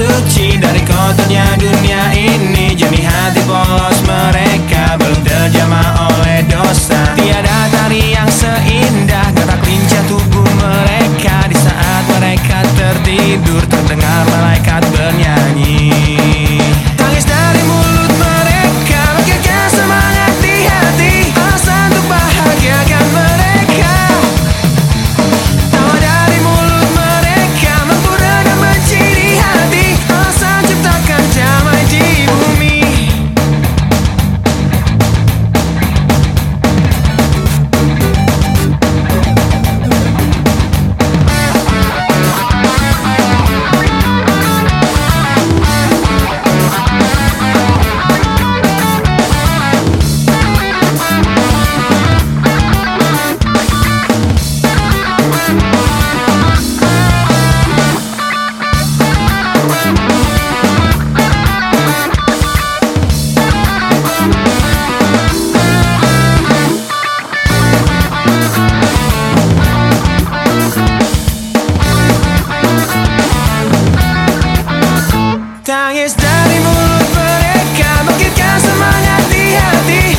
suci dari kotornya dunia ini. Jami hati polos menurut mereka Mungkinkah semangat di hati.